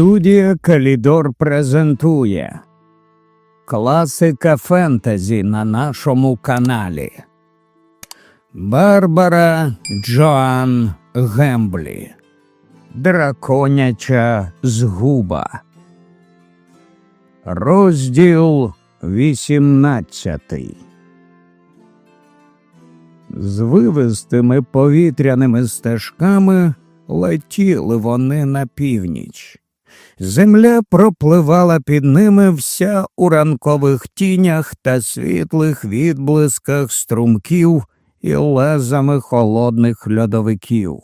Студія Калідор презентує Класика фентезі на нашому каналі. Барбара Джоан Гемблі. Драконяча згуба. Розділ 18 Звивистими повітряними стежками летіли вони на північ. Земля пропливала під ними вся у ранкових тінях та світлих відблисках струмків і лезами холодних льодовиків.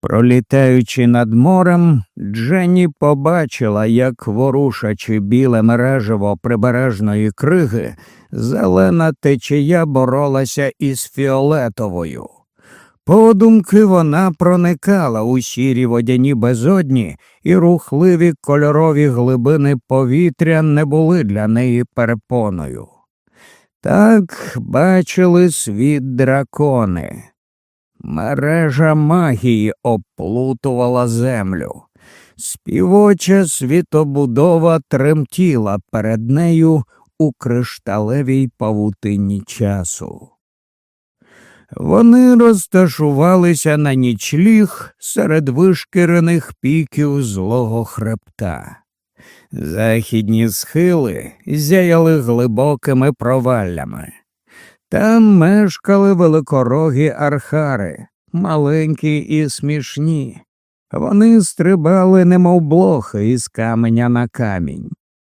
Пролітаючи над морем, Дженні побачила, як, ворушачи біле мережево прибережної криги, зелена течія боролася із фіолетовою. Подумки вона проникала у сірі водяні безодні, і рухливі кольорові глибини повітря не були для неї перепоною. Так бачили світ дракони. Мережа магії оплутувала землю. Співоча світобудова тремтіла перед нею у кришталевій павутині часу. Вони розташувалися на нічліг серед вишкірених піків злого хребта. Західні схили зяяли глибокими проваллями. Там мешкали великорогі архари, маленькі і смішні. Вони стрибали, немов блохи із каменя на камінь.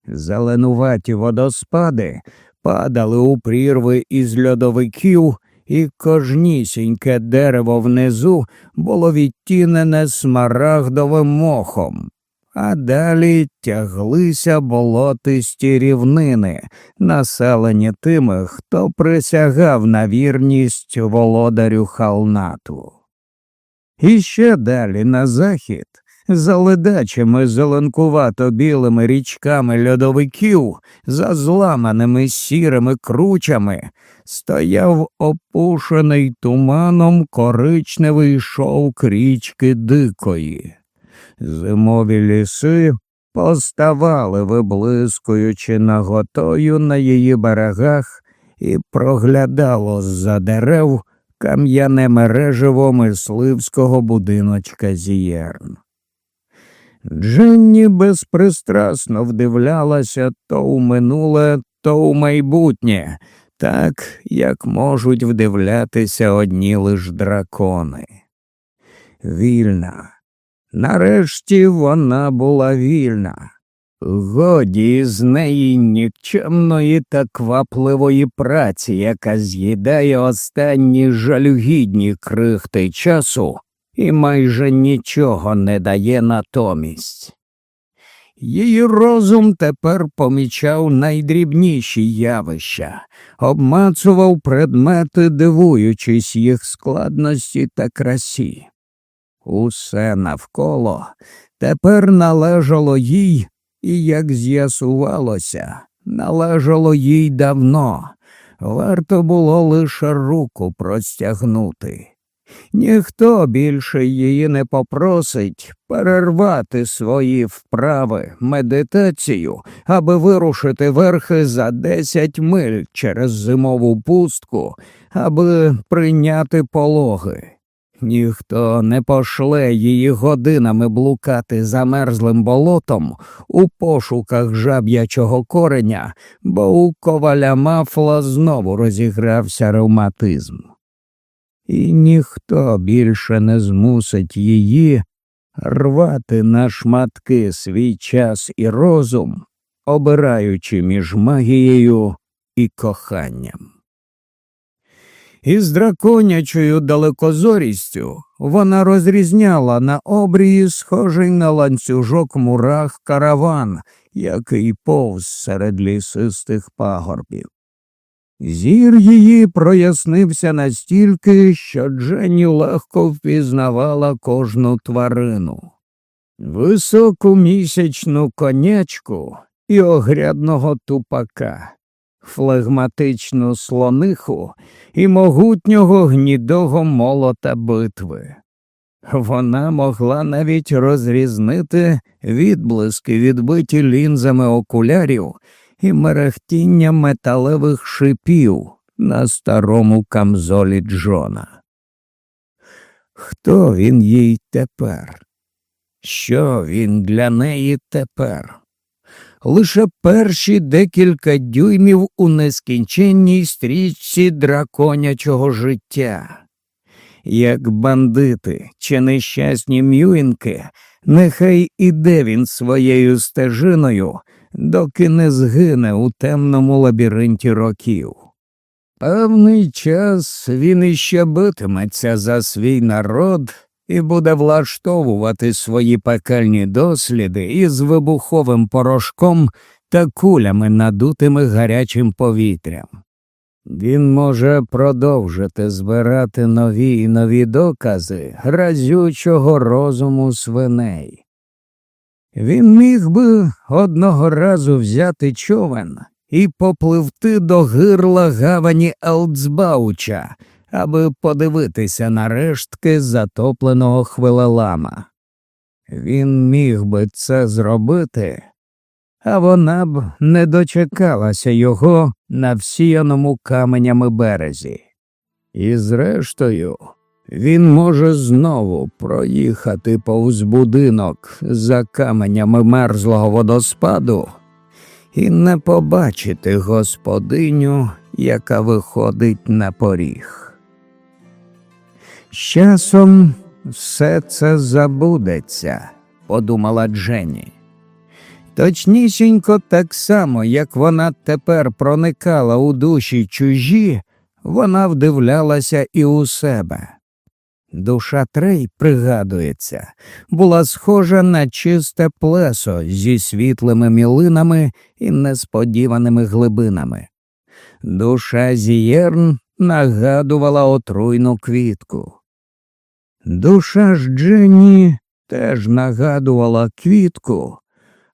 Зеленуваті водоспади падали у прірви із льодовиків і кожнісіньке дерево внизу було відтінене смарагдовим мохом, а далі тяглися болотисті рівнини, населені тими, хто присягав на вірність володарю халнату. І ще далі на захід за ледачими зеленкувато білими річками льодовиків, за зламаними сірими кручами, стояв опушений туманом коричневий шовк річки Дикої. Зимові ліси поставали, виблискуючи наготою на її берегах, і проглядало з за дерев кам'яне мережево мисливського будиночка Зієрн. Дженні безпристрасно вдивлялася то у минуле, то у майбутнє, так як можуть вдивлятися одні лиш дракони. Вільна. Нарешті вона була вільна. Годі з неї нікчемної та квапливої праці, яка з'їдає останні жалюгідні крихти часу і майже нічого не дає натомість. Її розум тепер помічав найдрібніші явища, обмацував предмети, дивуючись їх складності та красі. Усе навколо тепер належало їй, і, як з'ясувалося, належало їй давно, варто було лише руку простягнути. Ніхто більше її не попросить перервати свої вправи, медитацію, аби вирушити верхи за десять миль через зимову пустку, аби прийняти пологи. Ніхто не пошле її годинами блукати замерзлим болотом у пошуках жаб'ячого кореня, бо у коваля мафла знову розігрався ревматизм і ніхто більше не змусить її рвати на шматки свій час і розум, обираючи між магією і коханням. Із драконячою далекозорістю вона розрізняла на обрії схожий на ланцюжок мурах караван, який повз серед лісистих пагорбів. Зір її прояснився настільки, що Дженні легко впізнавала кожну тварину. Високу місячну конячку і огрядного тупака, флегматичну слониху і могутнього гнідого молота битви. Вона могла навіть розрізнити відблиски, відбиті лінзами окулярів і мерехтіння металевих шипів на старому камзолі Джона. Хто він їй тепер? Що він для неї тепер? Лише перші декілька дюймів у нескінченній стрічці драконячого життя. Як бандити чи нещасні м'юінки, нехай іде він своєю стежиною, доки не згине у темному лабіринті років. Певний час він іще битиметься за свій народ і буде влаштовувати свої пекельні досліди із вибуховим порошком та кулями, надутими гарячим повітрям. Він може продовжити збирати нові і нові докази разючого розуму свиней. Він міг би одного разу взяти човен і попливти до гирла гавані Елцбауча, аби подивитися на рештки затопленого хвилелама. Він міг би це зробити, а вона б не дочекалася його на всіяному каменями березі. І, зрештою, він може знову проїхати повз будинок за каменями мерзлого водоспаду і не побачити господиню, яка виходить на поріг. З часом все це забудеться, подумала Дженні. Точнісінько так само, як вона тепер проникала у душі чужі, вона вдивлялася і у себе. Душа Трей, пригадується, була схожа на чисте плесо зі світлими мілинами і несподіваними глибинами. Душа Зієрн нагадувала отруйну квітку. Душа ж Дженні теж нагадувала квітку,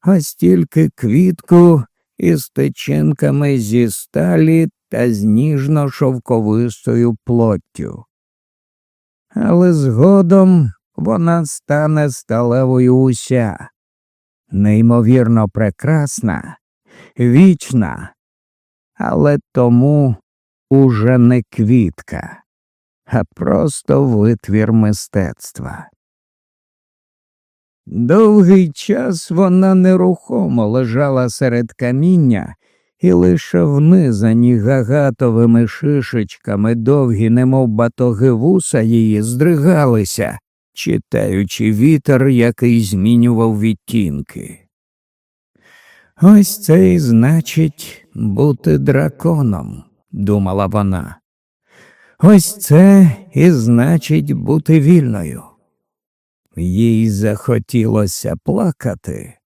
а стільки квітку із течинками зі сталі та з ніжно шовковистою плоттю. Але згодом вона стане сталевою уся, неймовірно прекрасна, вічна, але тому уже не квітка, а просто витвір мистецтва. Довгий час вона нерухомо лежала серед каміння, і лише внизані гагатовими шишечками довгі, немов батоги вуса її здригалися, читаючи вітер, який змінював відтінки. Ось це і значить бути драконом, думала вона. Ось це і значить бути вільною. Їй захотілося плакати,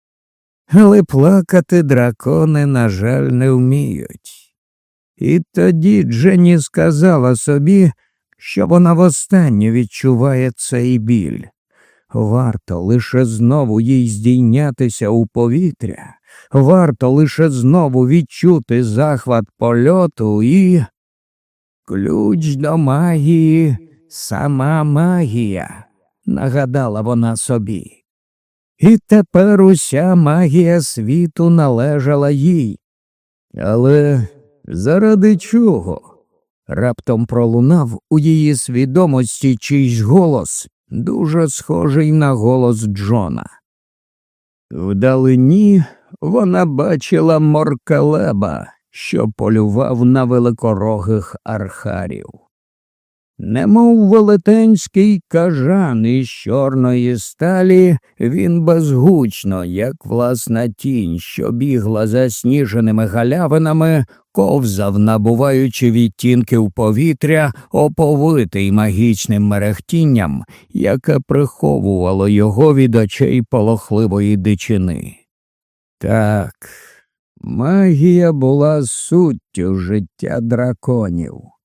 але плакати дракони, на жаль, не вміють. І тоді Дженні сказала собі, що вона востаннє відчуває цей біль. Варто лише знову їй здійнятися у повітря, варто лише знову відчути захват польоту і. Ключ до магії, сама магія нагадала вона собі. І тепер уся магія світу належала їй. Але заради чого? Раптом пролунав у її свідомості чийсь голос, дуже схожий на голос Джона. Вдалині вона бачила моркалеба, що полював на великорогих архарів немов велетенський кажан із чорної сталі, він безгучно, як власна тінь, що бігла засніженими галявинами, ковзав, набуваючи відтінки в повітря, оповитий магічним мерехтінням, яке приховувало його від очей полохливої дичини. Так, магія була суттю життя драконів.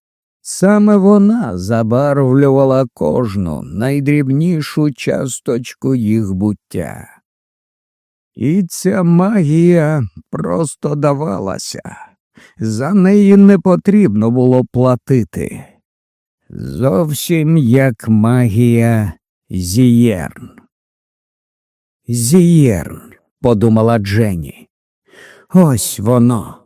Саме вона забарвлювала кожну найдрібнішу часточку їх буття. І ця магія просто давалася, за неї не потрібно було платити. Зовсім як магія Зієрн. Зієрн, подумала Дженні. Ось воно.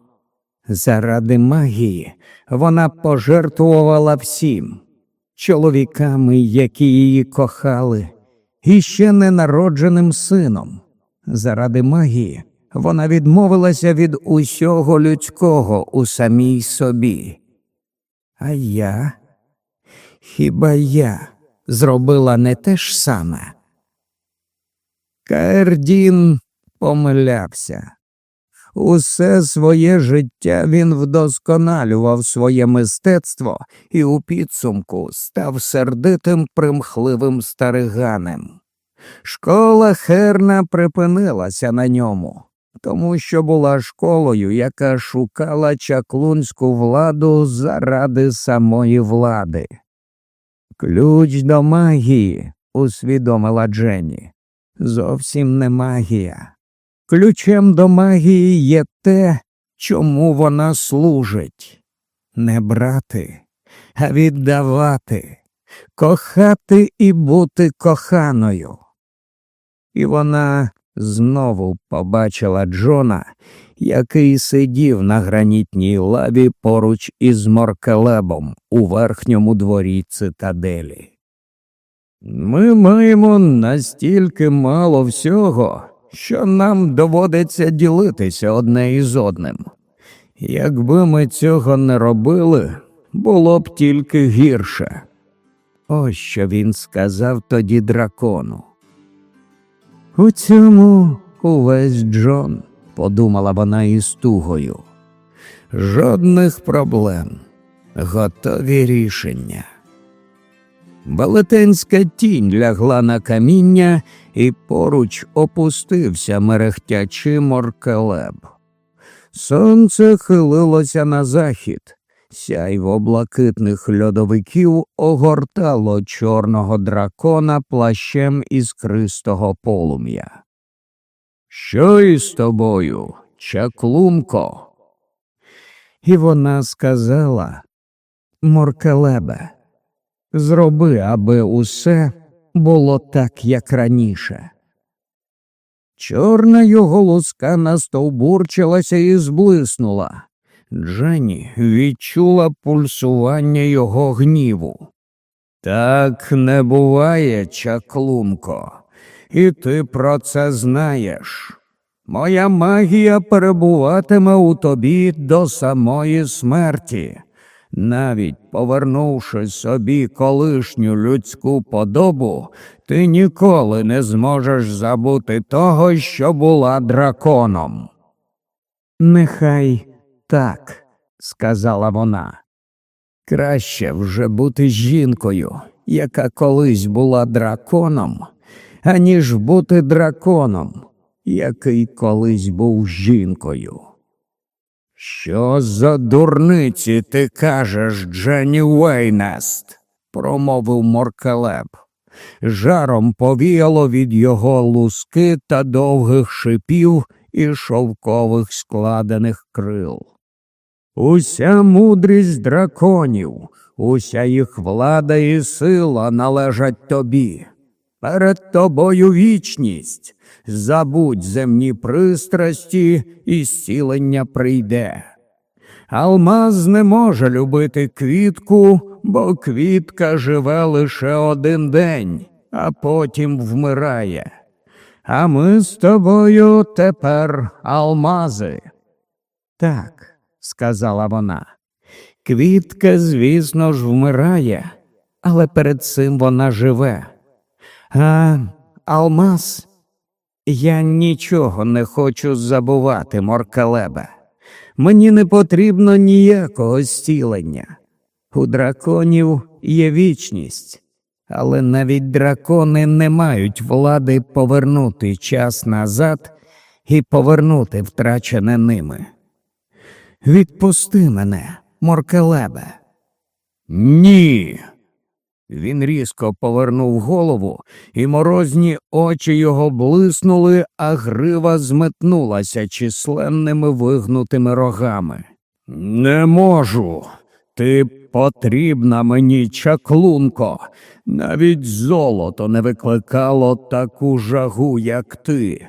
Заради магії вона пожертвувала всім чоловіками, які її кохали, і ще ненародженим сином. Заради магії вона відмовилася від усього людського у самій собі. А я, хіба я зробила не те ж саме? Каердін помилявся. Усе своє життя він вдосконалював своє мистецтво і у підсумку став сердитим примхливим стариганем. Школа Херна припинилася на ньому, тому що була школою, яка шукала чаклунську владу заради самої влади. Ключ до магії, усвідомила Дженні, зовсім не магія. Ключем до магії є те, чому вона служить не брати, а віддавати, кохати і бути коханою. І вона знову побачила Джона, який сидів на гранітній лаві поруч із Моркелебом у верхньому дворі цитаделі. Ми маємо настільки мало всього що нам доводиться ділитися одне із одним. Якби ми цього не робили, було б тільки гірше. Ось що він сказав тоді дракону. У цьому увесь Джон, подумала вона із тугою. Жодних проблем, готові рішення. Велетенська тінь лягла на каміння, і поруч опустився мерехтячий моркелеб. Сонце хилилося на захід, сяйво блакитних льодовиків огортало чорного дракона плащем іскристого полум'я. Що із тобою, чаклумко? І вона сказала Моркелебе. Зроби, аби усе було так, як раніше. Чорна його луска настовбурчилася і зблиснула. Дженні відчула пульсування його гніву. Так не буває, чаклунко, і ти про це знаєш. Моя магія перебуватиме у тобі до самої смерті навіть повернувши собі колишню людську подобу, ти ніколи не зможеш забути того, що була драконом. Нехай так, сказала вона. Краще вже бути жінкою, яка колись була драконом, аніж бути драконом, який колись був жінкою. Що за дурниці ти кажеш, Дженні Уейнест? промовив Моркелеб. Жаром повіяло від його луски та довгих шипів і шовкових складених крил. Уся мудрість драконів, уся їх влада і сила належать тобі. Перед тобою вічність, забудь земні пристрасті, і зцілення прийде. Алмаз не може любити квітку, бо квітка живе лише один день, а потім вмирає. А ми з тобою тепер алмази. Так, сказала вона. Квітка, звісно ж, вмирає, але перед цим вона живе. А Алмаз, я нічого не хочу забувати, Моркалебе. Мені не потрібно ніякого зцілення. У драконів є вічність, але навіть дракони не мають влади повернути час назад і повернути втрачене ними. Відпусти мене, Моркелебе. Ні. Він різко повернув голову, і морозні очі його блиснули, а грива зметнулася численними вигнутими рогами. Не можу. Ти потрібна мені чаклунко, навіть золото не викликало таку жагу, як ти.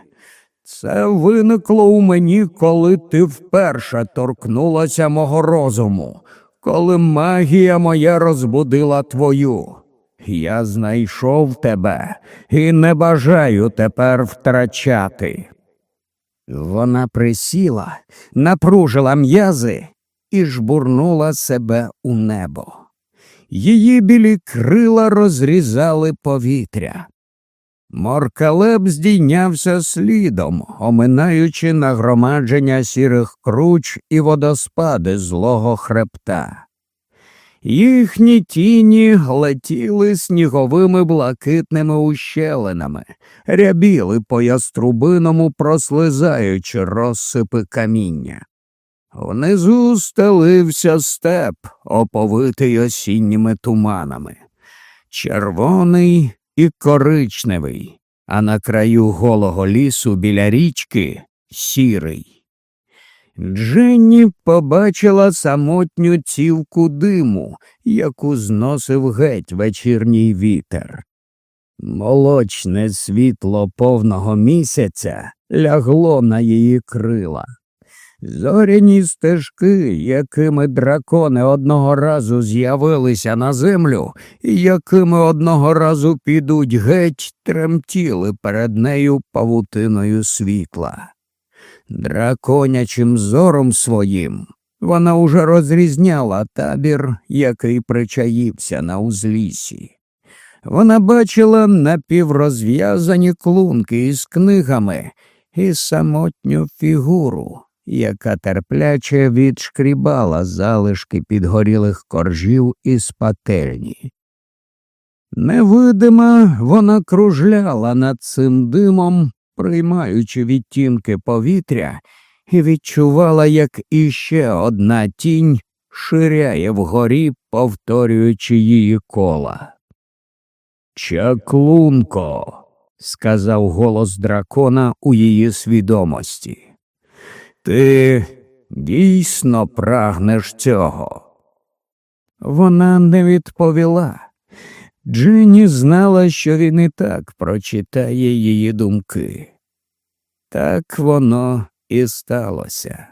Це виникло у мені, коли ти вперше торкнулася мого розуму, коли магія моя розбудила твою. Я знайшов тебе і не бажаю тепер втрачати. Вона присіла, напружила м'язи і жбурнула себе у небо. Її білі крила розрізали повітря. Моркалеб здійнявся слідом, оминаючи нагромадження сірих круч і водоспади злого хребта. Їхні тіні летіли сніговими блакитними ущелинами, рябіли по яструбиному, прослизаючи розсипи каміння. Внизу стелився степ, оповитий осінніми туманами, червоний і коричневий, а на краю голого лісу біля річки сірий. Дженні побачила самотню цівку диму, яку зносив геть вечірній вітер. Молочне світло повного місяця лягло на її крила. Зоряні стежки, якими дракони одного разу з'явилися на землю, і якими одного разу підуть геть, тремтіли перед нею павутиною світла. Драконячим зором своїм вона уже розрізняла табір, який причаївся на узлісі. Вона бачила напіврозв'язані клунки із книгами і самотню фігуру, яка терпляче відшкрібала залишки підгорілих коржів із пательні. Невидима вона кружляла над цим димом, приймаючи відтінки повітря, і відчувала, як іще одна тінь ширяє вгорі, повторюючи її кола. Чаклунко, сказав голос дракона у її свідомості. Ти дійсно прагнеш цього. Вона не відповіла. Джинні знала, що він і так прочитає її думки. Так воно і сталося.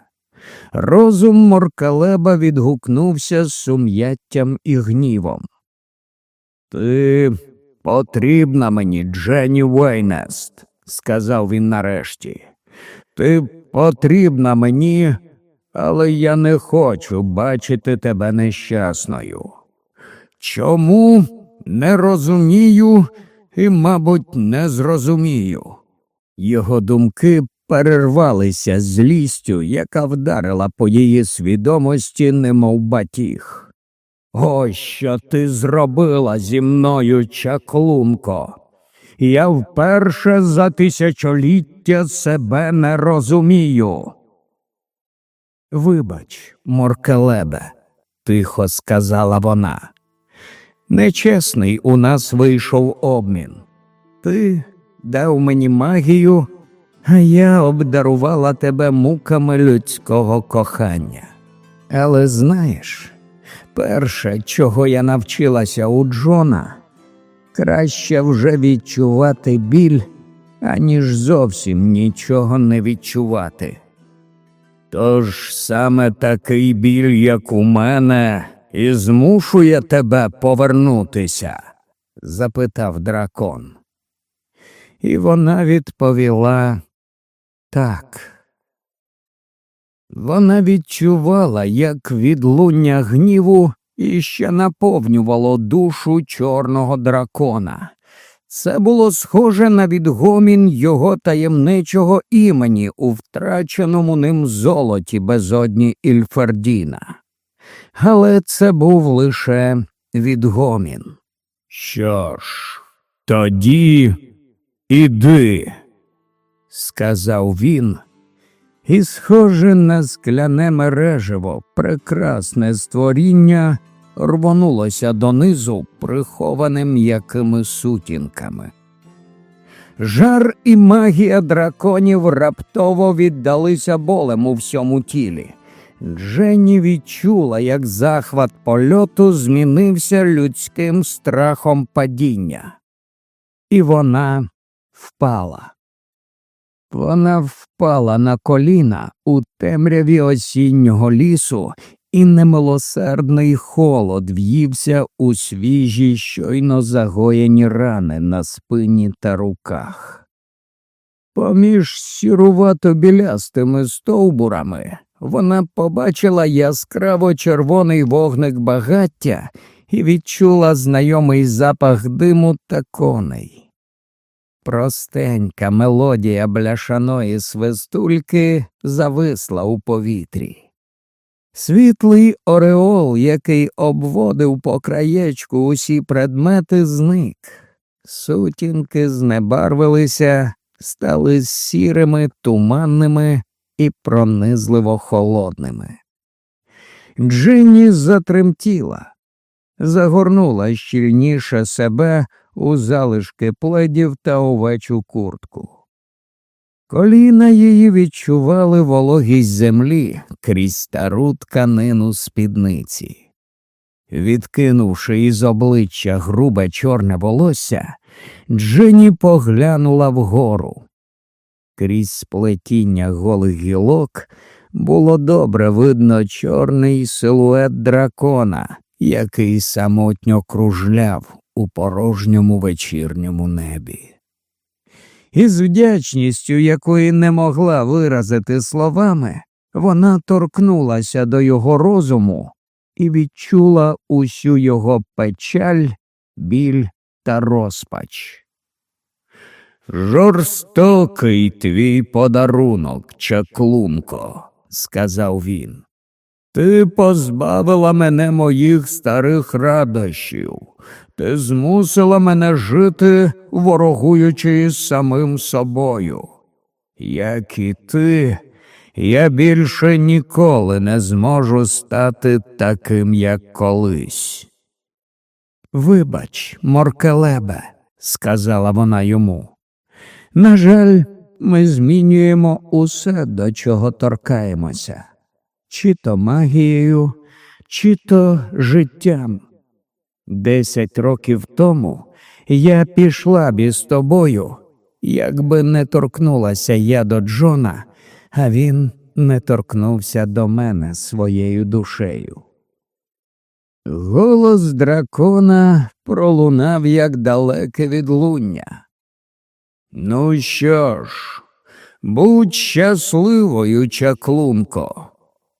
Розум Моркалеба відгукнувся з сум'яттям і гнівом. Ти потрібна мені, Дженні Вейнест, сказав він нарешті. Ти потрібна мені, але я не хочу бачити тебе нещасною. Чому не розумію і, мабуть, не зрозумію. Його думки перервалися злістю, яка вдарила по її свідомості, немов батіг. Ось що ти зробила зі мною, чаклунко. Я вперше за тисячоліття себе не розумію. Вибач, Моркелебе, тихо сказала вона. Нечесний у нас вийшов обмін. Ти дав мені магію, а я обдарувала тебе муками людського кохання. Але знаєш, перше, чого я навчилася у Джона, краще вже відчувати біль, аніж зовсім нічого не відчувати. Тож саме такий біль, як у мене і змушує тебе повернутися? запитав дракон. І вона відповіла так. Вона відчувала, як відлуння гніву іще наповнювало душу чорного дракона. Це було схоже на відгомін його таємничого імені у втраченому ним золоті безодні Ільфердіна але це був лише відгомін. Що ж, тоді іди, сказав він, і, схоже на скляне мережево, прекрасне створіння рвонулося донизу, прихованим м'якими сутінками. Жар і магія драконів раптово віддалися болем у всьому тілі. Дженні відчула, як захват польоту змінився людським страхом падіння, і вона впала. Вона впала на коліна у темряві осіннього лісу, і немилосердний холод в'ївся у свіжі, щойно загоєні рани на спині та руках. Поміж сірувато білястими стовбурами вона побачила яскраво червоний вогник багаття і відчула знайомий запах диму та коней. Простенька мелодія бляшаної свистульки зависла у повітрі. Світлий ореол, який обводив по краєчку усі предмети, зник. Сутінки знебарвилися, стали сірими, туманними і пронизливо холодними. Джинні затремтіла, загорнула щільніше себе у залишки пледів та овечу куртку. Коліна її відчували вологість землі крізь стару тканину спідниці. Відкинувши із обличчя грубе чорне волосся, Джині поглянула вгору. Крізь сплетіння голих гілок було добре видно чорний силует дракона, який самотньо кружляв у порожньому вечірньому небі. Із вдячністю, якої не могла виразити словами, вона торкнулася до його розуму і відчула усю його печаль, біль та розпач. Жорстокий твій подарунок, чаклунко, сказав він. Ти позбавила мене моїх старих радощів, ти змусила мене жити, ворогуючи із самим собою. Як і ти, я більше ніколи не зможу стати таким, як колись. Вибач, Моркелебе, сказала вона йому. На жаль, ми змінюємо усе, до чого торкаємося, чи то магією, чи то життям. Десять років тому я пішла б із тобою, якби не торкнулася я до Джона, а він не торкнувся до мене своєю душею. Голос дракона пролунав як далеке відлуння. Ну що ж, будь щасливою, чаклунко,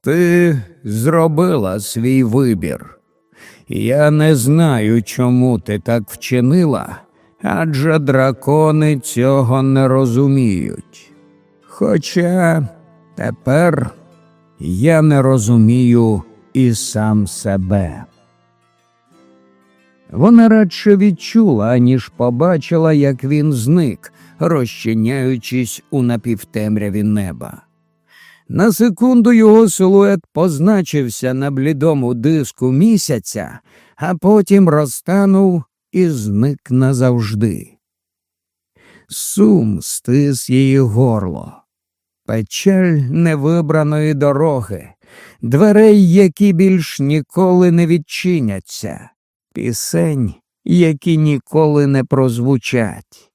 ти зробила свій вибір. Я не знаю, чому ти так вчинила, адже дракони цього не розуміють. Хоча тепер я не розумію і сам себе. Вона радше відчула, аніж побачила, як він зник, розчиняючись у напівтемряві неба. На секунду його силует позначився на блідому диску місяця, а потім розтанув і зник назавжди. Сум стис її горло, печаль невибраної дороги, дверей, які більш ніколи не відчиняться, пісень, які ніколи не прозвучать.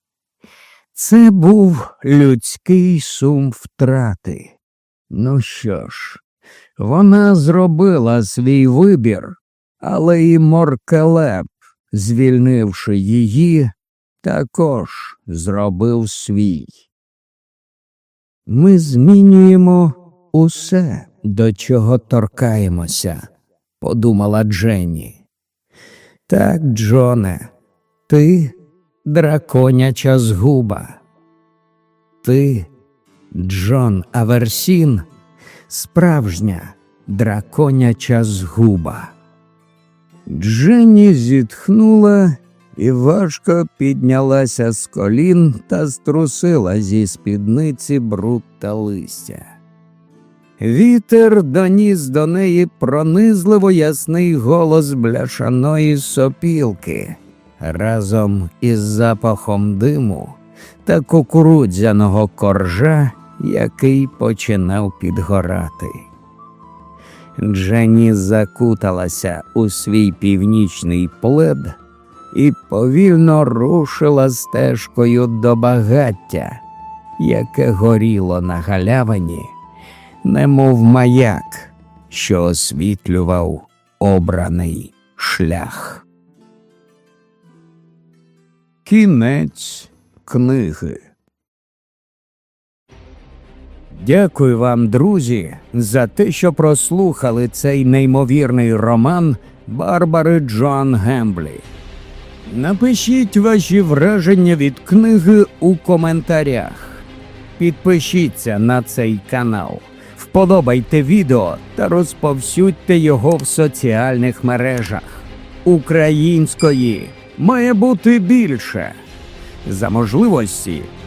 Це був людський сум втрати. Ну що ж, вона зробила свій вибір, але і Моркелеп, звільнивши її, також зробив свій. Ми змінюємо усе, до чого торкаємося, подумала Дженні. Так, Джоне, ти драконяча згуба. Ти, Джон Аверсін, справжня драконяча згуба. Дженні зітхнула і важко піднялася з колін та струсила зі спідниці бруд та листя. Вітер доніс до неї пронизливо ясний голос бляшаної сопілки разом із запахом диму та кукурудзяного коржа, який починав підгорати. Дженні закуталася у свій північний плед і повільно рушила стежкою до багаття, яке горіло на галявині, немов маяк, що освітлював обраний шлях. Кінець книги. Дякую вам, друзі, за те, що прослухали цей неймовірний роман Барбари Джон Гемблі. Напишіть ваші враження від книги у коментарях. Підпишіться на цей канал, вподобайте відео та розповсюдьте його в соціальних мережах. Української має бути більше. За можливості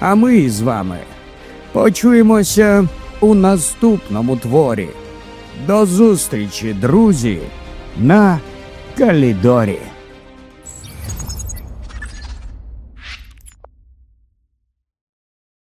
А ми з вами почуємося у наступному творі. До зустрічі, друзі, на Калідорі.